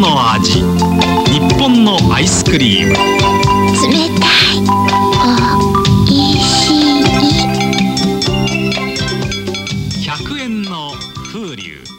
の味。日本のアイスクリーム。冷たい。おいしい。100円の風流。